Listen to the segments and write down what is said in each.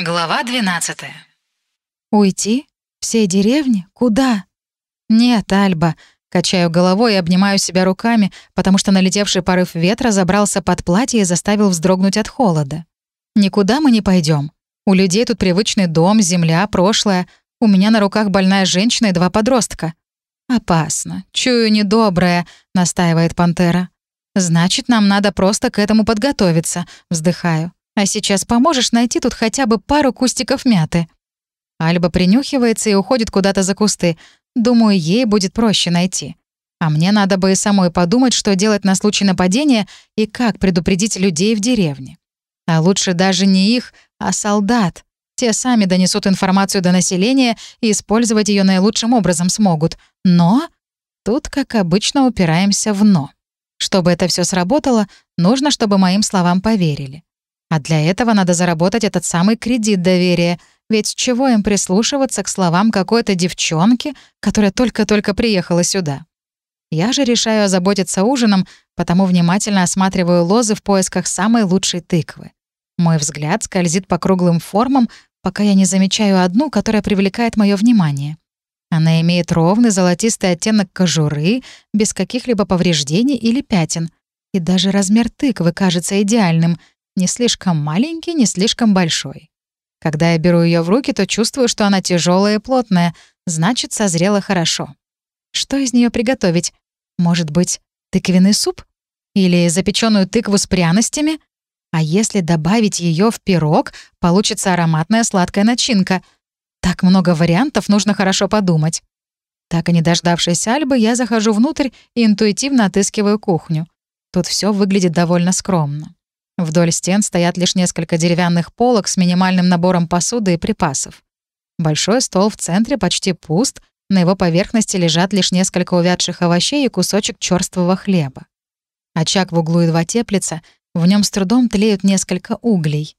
Глава 12. Уйти? Всей деревни? Куда? Нет, Альба. Качаю головой и обнимаю себя руками, потому что налетевший порыв ветра забрался под платье и заставил вздрогнуть от холода. Никуда мы не пойдем. У людей тут привычный дом, земля, прошлое. У меня на руках больная женщина и два подростка. «Опасно. Чую недоброе», — настаивает пантера. «Значит, нам надо просто к этому подготовиться», — вздыхаю. А сейчас поможешь найти тут хотя бы пару кустиков мяты». Альба принюхивается и уходит куда-то за кусты. Думаю, ей будет проще найти. А мне надо бы и самой подумать, что делать на случай нападения и как предупредить людей в деревне. А лучше даже не их, а солдат. Те сами донесут информацию до населения и использовать ее наилучшим образом смогут. Но тут, как обычно, упираемся в «но». Чтобы это все сработало, нужно, чтобы моим словам поверили. А для этого надо заработать этот самый кредит доверия. Ведь чего им прислушиваться к словам какой-то девчонки, которая только-только приехала сюда? Я же решаю озаботиться ужином, потому внимательно осматриваю лозы в поисках самой лучшей тыквы. Мой взгляд скользит по круглым формам, пока я не замечаю одну, которая привлекает мое внимание. Она имеет ровный золотистый оттенок кожуры, без каких-либо повреждений или пятен. И даже размер тыквы кажется идеальным — не слишком маленький, не слишком большой. Когда я беру ее в руки, то чувствую, что она тяжелая и плотная, значит, созрела хорошо. Что из нее приготовить? Может быть, тыквенный суп? Или запеченную тыкву с пряностями? А если добавить ее в пирог, получится ароматная сладкая начинка. Так много вариантов, нужно хорошо подумать. Так и не дождавшись Альбы, я захожу внутрь и интуитивно отыскиваю кухню. Тут все выглядит довольно скромно. Вдоль стен стоят лишь несколько деревянных полок с минимальным набором посуды и припасов. Большой стол в центре почти пуст, на его поверхности лежат лишь несколько увядших овощей и кусочек черствого хлеба. Очаг в углу едва теплится, в нем с трудом тлеют несколько углей.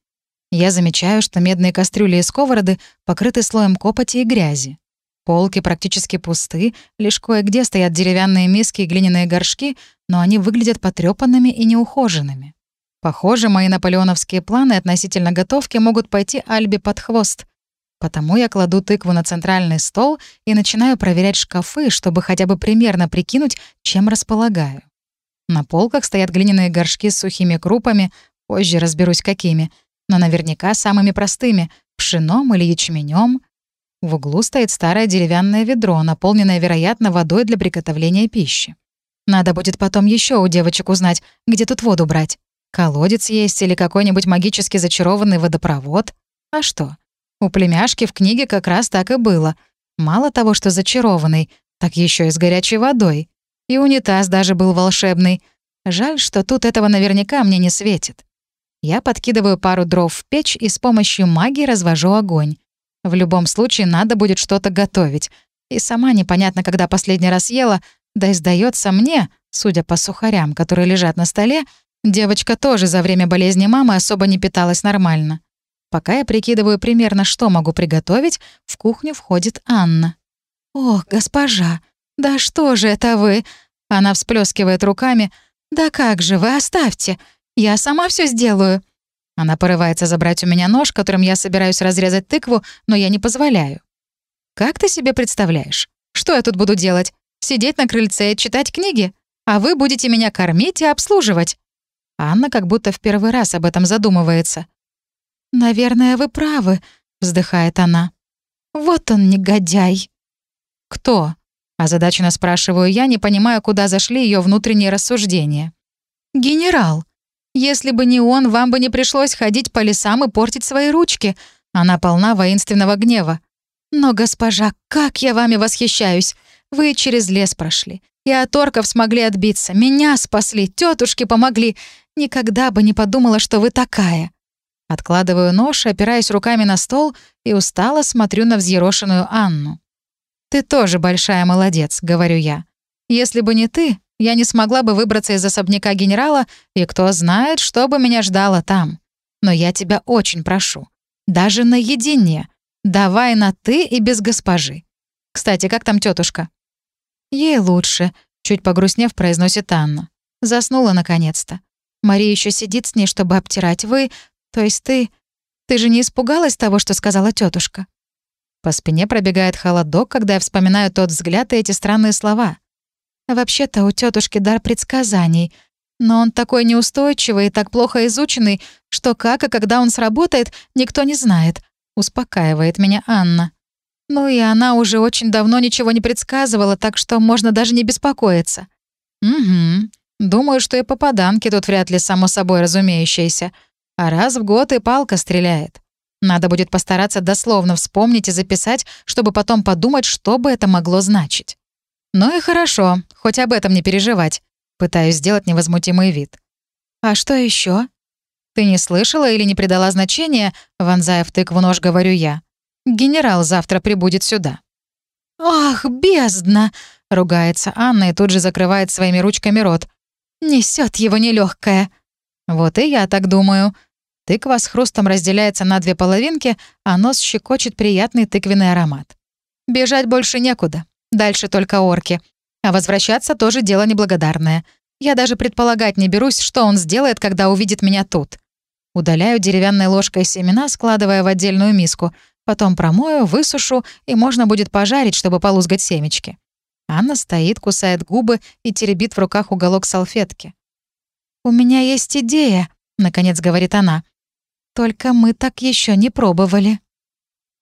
Я замечаю, что медные кастрюли и сковороды покрыты слоем копоти и грязи. Полки практически пусты, лишь кое-где стоят деревянные миски и глиняные горшки, но они выглядят потрёпанными и неухоженными. Похоже, мои наполеоновские планы относительно готовки могут пойти Альбе под хвост. Потому я кладу тыкву на центральный стол и начинаю проверять шкафы, чтобы хотя бы примерно прикинуть, чем располагаю. На полках стоят глиняные горшки с сухими крупами, позже разберусь какими, но наверняка самыми простыми — пшеном или ячменем. В углу стоит старое деревянное ведро, наполненное, вероятно, водой для приготовления пищи. Надо будет потом еще у девочек узнать, где тут воду брать. Колодец есть или какой-нибудь магически зачарованный водопровод? А что? У племяшки в книге как раз так и было. Мало того, что зачарованный, так еще и с горячей водой. И унитаз даже был волшебный. Жаль, что тут этого наверняка мне не светит. Я подкидываю пару дров в печь и с помощью магии развожу огонь. В любом случае надо будет что-то готовить. И сама непонятно, когда последний раз ела, да и сдается мне, судя по сухарям, которые лежат на столе, Девочка тоже за время болезни мамы особо не питалась нормально. Пока я прикидываю примерно, что могу приготовить, в кухню входит Анна. «Ох, госпожа, да что же это вы?» Она всплескивает руками. «Да как же вы, оставьте! Я сама все сделаю!» Она порывается забрать у меня нож, которым я собираюсь разрезать тыкву, но я не позволяю. «Как ты себе представляешь? Что я тут буду делать? Сидеть на крыльце и читать книги? А вы будете меня кормить и обслуживать?» Анна как будто в первый раз об этом задумывается. «Наверное, вы правы», — вздыхает она. «Вот он, негодяй». «Кто?» — озадаченно спрашиваю я, не понимая, куда зашли ее внутренние рассуждения. «Генерал. Если бы не он, вам бы не пришлось ходить по лесам и портить свои ручки». Она полна воинственного гнева. «Но, госпожа, как я вами восхищаюсь! Вы через лес прошли, и от орков смогли отбиться, меня спасли, тетушки помогли. Никогда бы не подумала, что вы такая». Откладываю нож, опираясь руками на стол и устало смотрю на взъерошенную Анну. «Ты тоже большая молодец», — говорю я. «Если бы не ты, я не смогла бы выбраться из особняка генерала, и кто знает, что бы меня ждало там. Но я тебя очень прошу. Даже наедине. Давай на «ты» и без госпожи. Кстати, как там тетушка? «Ей лучше», — чуть погрустнев, произносит Анна. Заснула наконец-то. Мария еще сидит с ней, чтобы обтирать. Вы, то есть ты, Ты же не испугалась того, что сказала тетушка? По спине пробегает холодок, когда я вспоминаю тот взгляд и эти странные слова. Вообще-то у тетушки дар предсказаний, но он такой неустойчивый и так плохо изученный, что как и когда он сработает, никто не знает. Успокаивает меня Анна. Ну и она уже очень давно ничего не предсказывала, так что можно даже не беспокоиться. Угу. Думаю, что и попаданки тут вряд ли само собой разумеющиеся. А раз в год и палка стреляет. Надо будет постараться дословно вспомнить и записать, чтобы потом подумать, что бы это могло значить. Ну и хорошо, хоть об этом не переживать. Пытаюсь сделать невозмутимый вид. А что еще? Ты не слышала или не придала значения, вонзая в нож, говорю я. Генерал завтра прибудет сюда. «Ах, бездна!» — ругается Анна и тут же закрывает своими ручками рот. Несет его нелегкое. Вот и я так думаю. Тыква с хрустом разделяется на две половинки, а нос щекочет приятный тыквенный аромат. Бежать больше некуда. Дальше только орки. А возвращаться тоже дело неблагодарное. Я даже предполагать не берусь, что он сделает, когда увидит меня тут. Удаляю деревянной ложкой семена, складывая в отдельную миску. Потом промою, высушу, и можно будет пожарить, чтобы полузгать семечки. Анна стоит, кусает губы и теребит в руках уголок салфетки. «У меня есть идея», — наконец говорит она. «Только мы так еще не пробовали».